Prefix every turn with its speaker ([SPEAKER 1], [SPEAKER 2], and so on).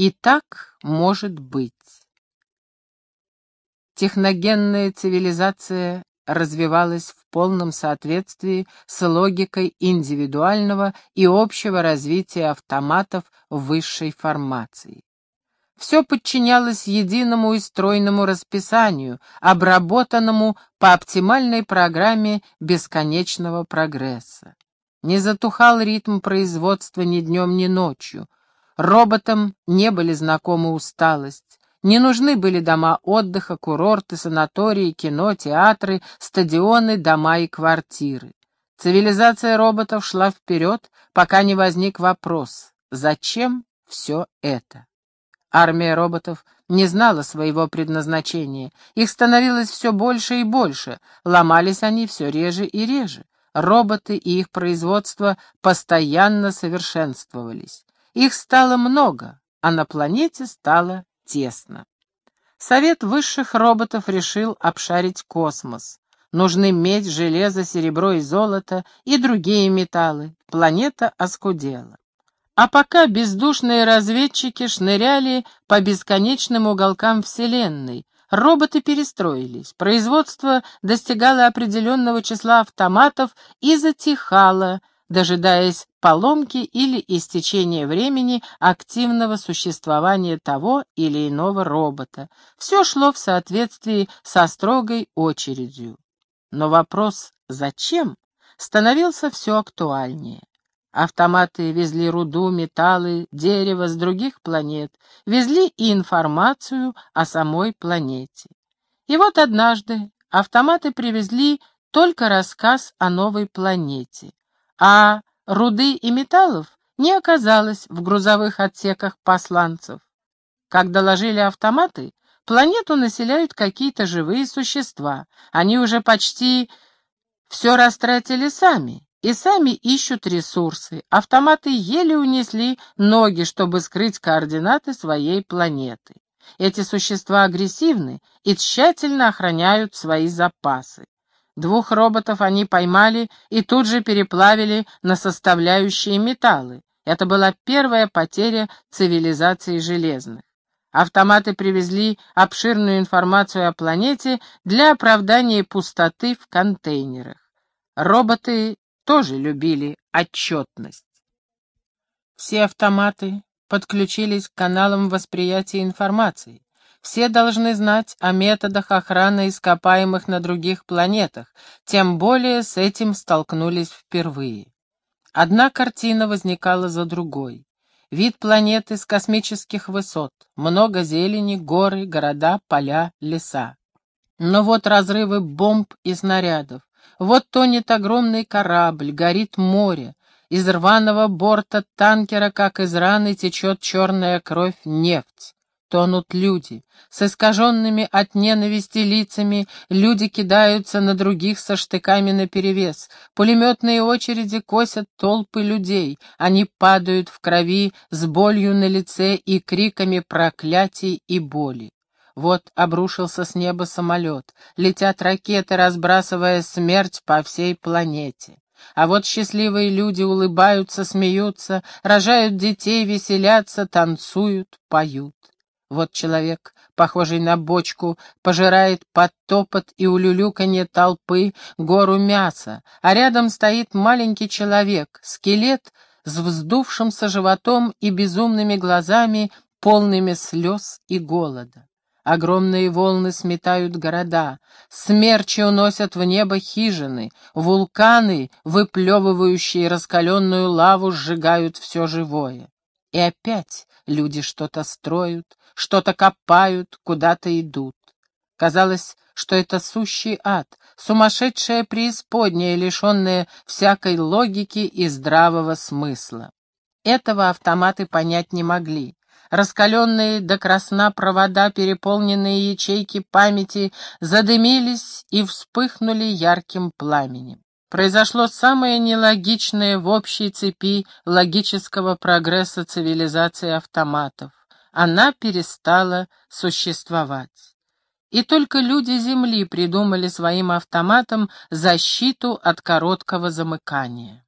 [SPEAKER 1] И так может быть. Техногенная цивилизация развивалась в полном соответствии с логикой индивидуального и общего развития автоматов высшей формации. Все подчинялось единому и стройному расписанию, обработанному по оптимальной программе бесконечного прогресса. Не затухал ритм производства ни днем, ни ночью. Роботам не были знакомы усталость. Не нужны были дома отдыха, курорты, санатории, кино, театры, стадионы, дома и квартиры. Цивилизация роботов шла вперед, пока не возник вопрос, зачем все это? Армия роботов не знала своего предназначения, их становилось все больше и больше, ломались они все реже и реже. Роботы и их производство постоянно совершенствовались. Их стало много, а на планете стало тесно. Совет высших роботов решил обшарить космос. Нужны медь, железо, серебро и золото и другие металлы. Планета оскудела. А пока бездушные разведчики шныряли по бесконечным уголкам Вселенной, роботы перестроились, производство достигало определенного числа автоматов и затихало, дожидаясь поломки или истечения времени активного существования того или иного робота. Все шло в соответствии со строгой очередью. Но вопрос «зачем?» становился все актуальнее. Автоматы везли руду, металлы, дерево с других планет, везли и информацию о самой планете. И вот однажды автоматы привезли только рассказ о новой планете, а руды и металлов не оказалось в грузовых отсеках посланцев. Как доложили автоматы, планету населяют какие-то живые существа, они уже почти все растратили сами и сами ищут ресурсы. Автоматы еле унесли ноги, чтобы скрыть координаты своей планеты. Эти существа агрессивны и тщательно охраняют свои запасы. Двух роботов они поймали и тут же переплавили на составляющие металлы. Это была первая потеря цивилизации железных. Автоматы привезли обширную информацию о планете для оправдания пустоты в контейнерах. Роботы тоже любили отчетность. Все автоматы подключились к каналам восприятия информации. Все должны знать о методах охраны ископаемых на других планетах, тем более с этим столкнулись впервые. Одна картина возникала за другой. Вид планеты с космических высот, много зелени, горы, города, поля, леса. Но вот разрывы бомб и снарядов, вот тонет огромный корабль, горит море. Из рваного борта танкера, как из раны, течет черная кровь, нефть. Тонут люди. С искаженными от ненависти лицами люди кидаются на других со штыками наперевес. Пулеметные очереди косят толпы людей. Они падают в крови с болью на лице и криками проклятий и боли. Вот обрушился с неба самолет, летят ракеты, разбрасывая смерть по всей планете. А вот счастливые люди улыбаются, смеются, рожают детей, веселятся, танцуют, поют. Вот человек, похожий на бочку, пожирает под топот и улюлюканье толпы гору мяса, а рядом стоит маленький человек, скелет с вздувшимся животом и безумными глазами, полными слез и голода. Огромные волны сметают города, смерчи уносят в небо хижины, вулканы, выплевывающие раскаленную лаву, сжигают все живое. И опять люди что-то строят, что-то копают, куда-то идут. Казалось, что это сущий ад, сумасшедшая преисподняя, лишенная всякой логики и здравого смысла. Этого автоматы понять не могли. Раскаленные до красна провода, переполненные ячейки памяти, задымились и вспыхнули ярким пламенем. Произошло самое нелогичное в общей цепи логического прогресса цивилизации автоматов. Она перестала существовать. И только люди Земли придумали своим автоматам защиту от короткого замыкания.